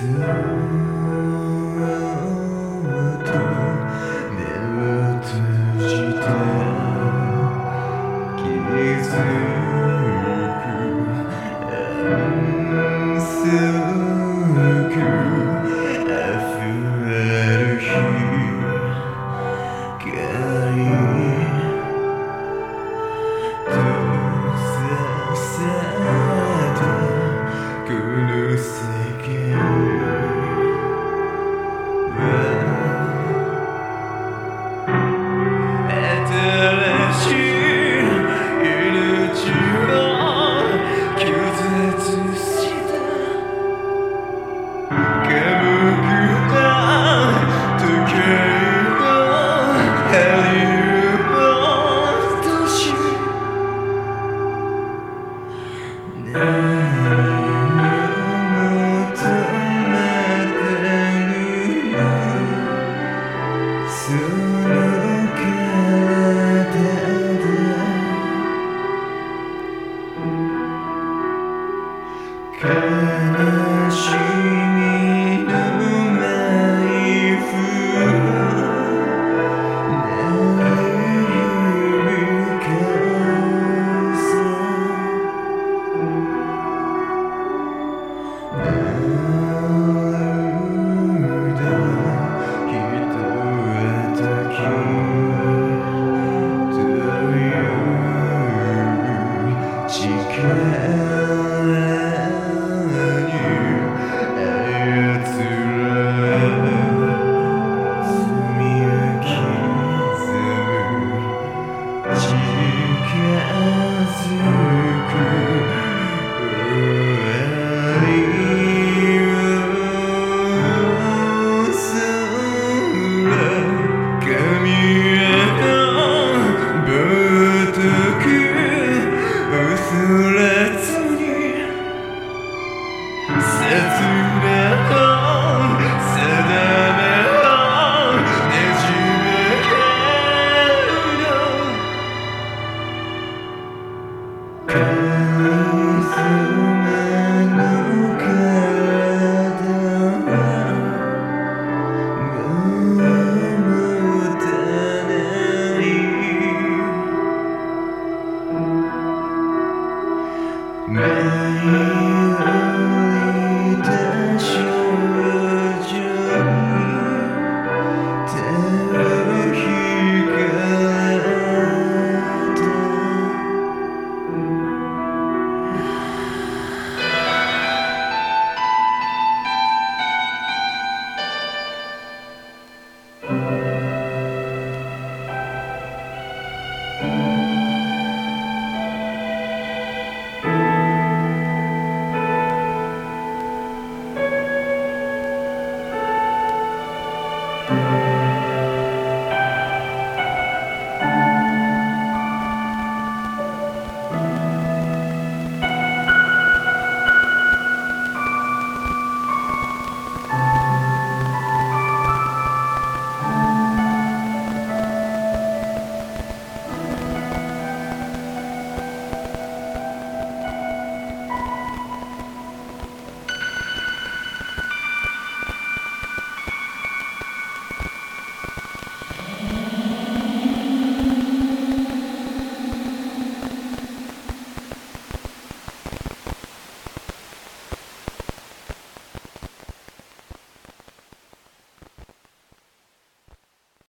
ずっと目を閉じて気づ